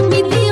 मिली